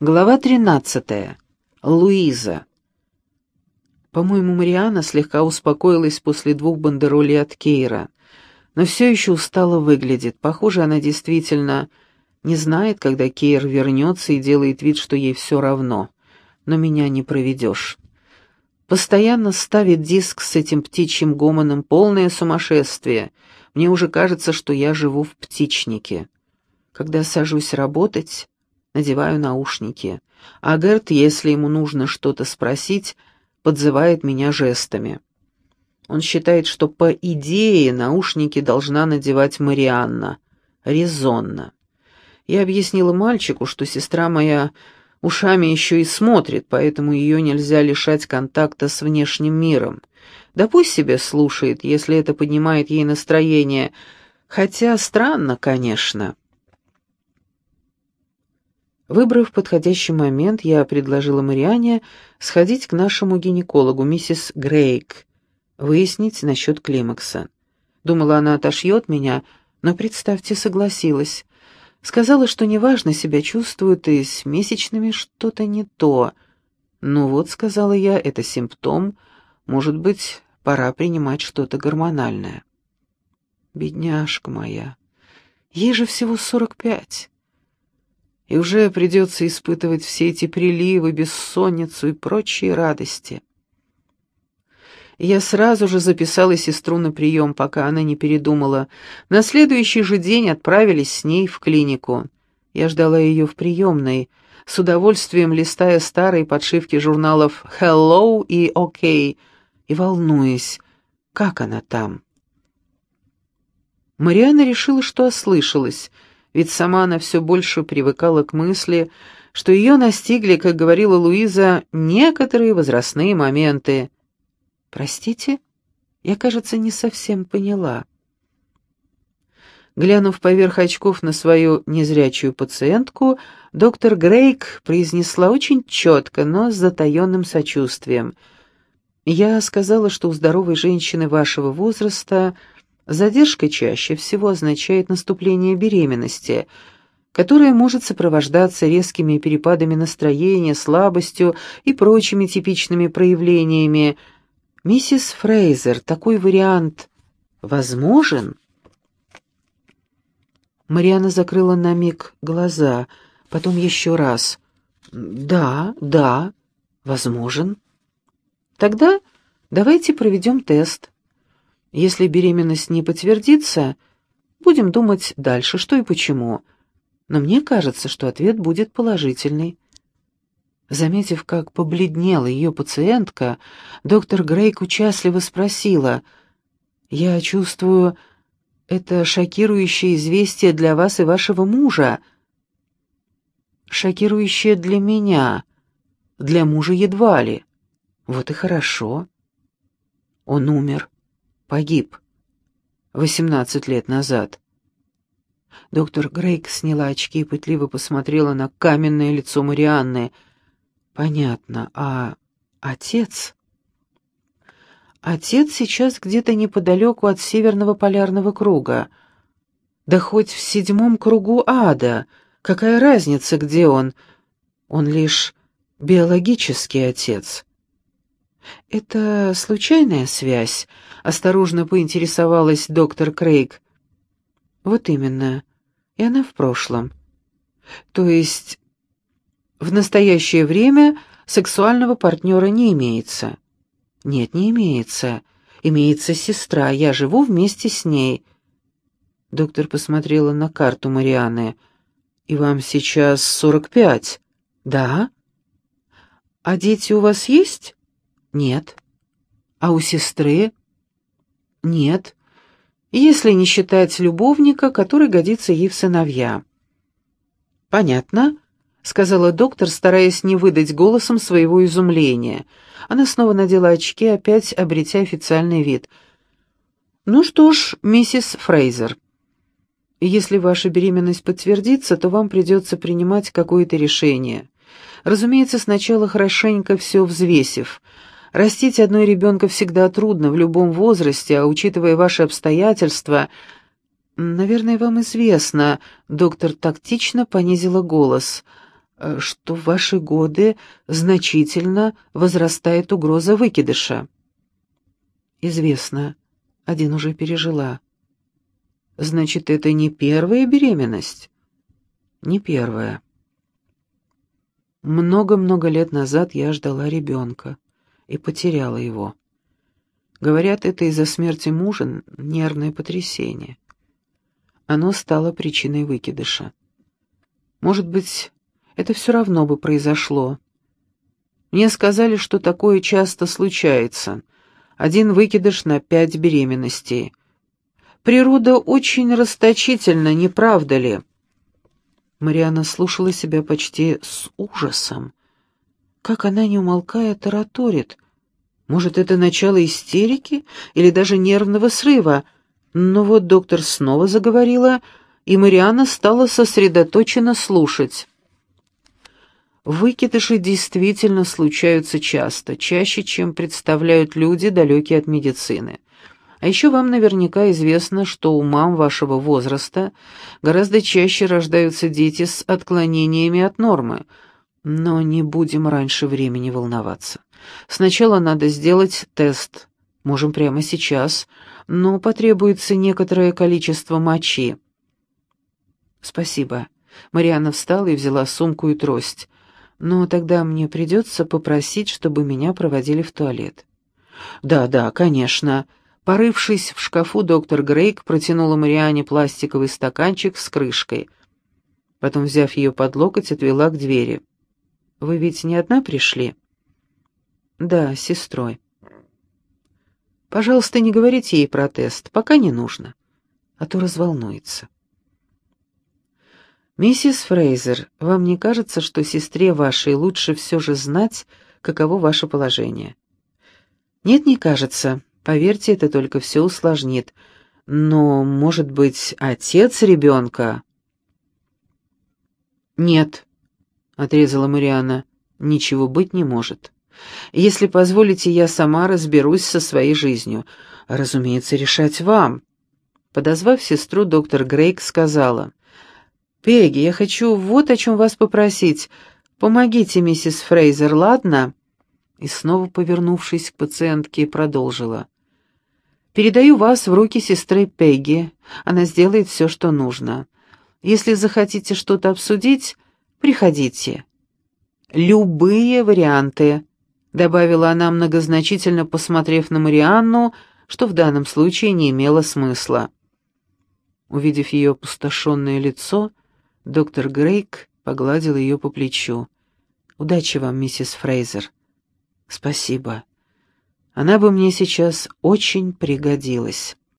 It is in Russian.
Глава 13. Луиза. По-моему, Мариана слегка успокоилась после двух бандеролей от Кейра, но все еще устало выглядит. Похоже, она действительно не знает, когда Кейр вернется и делает вид, что ей все равно. Но меня не проведешь. Постоянно ставит диск с этим птичьим гомоном полное сумасшествие. Мне уже кажется, что я живу в птичнике. Когда сажусь работать, надеваю наушники, а Герт, если ему нужно что-то спросить, подзывает меня жестами. Он считает, что по идее наушники должна надевать Марианна. Резонно. Я объяснила мальчику, что сестра моя ушами еще и смотрит, поэтому ее нельзя лишать контакта с внешним миром. Да пусть себе слушает, если это поднимает ей настроение, хотя странно, конечно. Выбрав подходящий момент, я предложила Мариане сходить к нашему гинекологу, миссис Грейк, выяснить насчет климакса. Думала, она отошьет меня, но, представьте, согласилась. Сказала, что неважно себя чувствует, и с месячными что-то не то. «Ну вот», — сказала я, — «это симптом. Может быть, пора принимать что-то гормональное». «Бедняжка моя, ей же всего сорок пять» и уже придется испытывать все эти приливы, бессонницу и прочие радости. Я сразу же записала сестру на прием, пока она не передумала. На следующий же день отправились с ней в клинику. Я ждала ее в приемной, с удовольствием листая старые подшивки журналов «Hello» и «OK» и волнуясь, как она там. Мариана решила, что ослышалась — ведь сама она все больше привыкала к мысли, что ее настигли, как говорила Луиза, некоторые возрастные моменты. «Простите, я, кажется, не совсем поняла». Глянув поверх очков на свою незрячую пациентку, доктор Грейк произнесла очень четко, но с затаенным сочувствием. «Я сказала, что у здоровой женщины вашего возраста Задержка чаще всего означает наступление беременности, которая может сопровождаться резкими перепадами настроения, слабостью и прочими типичными проявлениями. Миссис Фрейзер, такой вариант возможен? Мариана закрыла на миг глаза, потом еще раз. «Да, да, возможен». «Тогда давайте проведем тест». Если беременность не подтвердится, будем думать дальше, что и почему. Но мне кажется, что ответ будет положительный. Заметив, как побледнела ее пациентка, доктор Грейк участливо спросила, «Я чувствую, это шокирующее известие для вас и вашего мужа». «Шокирующее для меня, для мужа едва ли. Вот и хорошо». Он умер погиб. Восемнадцать лет назад. Доктор Грейк сняла очки и пытливо посмотрела на каменное лицо Марианны. «Понятно. А отец?» «Отец сейчас где-то неподалеку от Северного полярного круга. Да хоть в седьмом кругу ада. Какая разница, где он? Он лишь биологический отец». «Это случайная связь?» — осторожно поинтересовалась доктор Крейг. «Вот именно. И она в прошлом. То есть в настоящее время сексуального партнера не имеется?» «Нет, не имеется. Имеется сестра. Я живу вместе с ней». Доктор посмотрела на карту Марианы. «И вам сейчас сорок пять?» «Да». «А дети у вас есть?» Нет. А у сестры? Нет. Если не считать любовника, который годится ей в сыновья. Понятно, сказала доктор, стараясь не выдать голосом своего изумления. Она снова надела очки, опять обретя официальный вид. Ну что ж, миссис Фрейзер, если ваша беременность подтвердится, то вам придется принимать какое-то решение. Разумеется, сначала хорошенько все взвесив — Растить одной ребенка всегда трудно в любом возрасте, а учитывая ваши обстоятельства... Наверное, вам известно, доктор тактично понизила голос. э, что в ваши годы значительно возрастает угроза выкидыша. Известно, один уже пережила. Значит, это не первая беременность? Не первая. Много-много лет назад я ждала ребенка и потеряла его. Говорят, это из-за смерти мужа нервное потрясение. Оно стало причиной выкидыша. Может быть, это все равно бы произошло. Мне сказали, что такое часто случается. Один выкидыш на пять беременностей. Природа очень расточительна, не правда ли? Мариана слушала себя почти с ужасом. Как она, не умолкая, тараторит. Может, это начало истерики или даже нервного срыва? Но вот доктор снова заговорила, и Мариана стала сосредоточенно слушать. Выкидыши действительно случаются часто, чаще, чем представляют люди, далекие от медицины. А еще вам наверняка известно, что у мам вашего возраста гораздо чаще рождаются дети с отклонениями от нормы. Но не будем раньше времени волноваться. Сначала надо сделать тест. Можем прямо сейчас, но потребуется некоторое количество мочи. Спасибо. Марианна встала и взяла сумку и трость. Но тогда мне придется попросить, чтобы меня проводили в туалет. Да, да, конечно. Порывшись в шкафу, доктор Грейк протянула Мариане пластиковый стаканчик с крышкой. Потом, взяв ее под локоть, отвела к двери. «Вы ведь не одна пришли?» «Да, с сестрой». «Пожалуйста, не говорите ей про тест, пока не нужно, а то разволнуется». «Миссис Фрейзер, вам не кажется, что сестре вашей лучше все же знать, каково ваше положение?» «Нет, не кажется. Поверьте, это только все усложнит. Но, может быть, отец ребенка?» «Нет», — отрезала Мариана, — «ничего быть не может. Если позволите, я сама разберусь со своей жизнью. Разумеется, решать вам». Подозвав сестру, доктор Грейк сказала, «Пегги, я хочу вот о чем вас попросить. Помогите миссис Фрейзер, ладно?» И снова, повернувшись к пациентке, продолжила. Передаю вас в руки сестры Пегги. Она сделает все, что нужно. Если захотите что-то обсудить, приходите. Любые варианты, добавила она многозначительно, посмотрев на Марианну, что в данном случае не имело смысла. Увидев ее опустошенное лицо, доктор Грейк погладил ее по плечу. «Удачи вам, миссис Фрейзер». «Спасибо». Она бы мне сейчас очень пригодилась.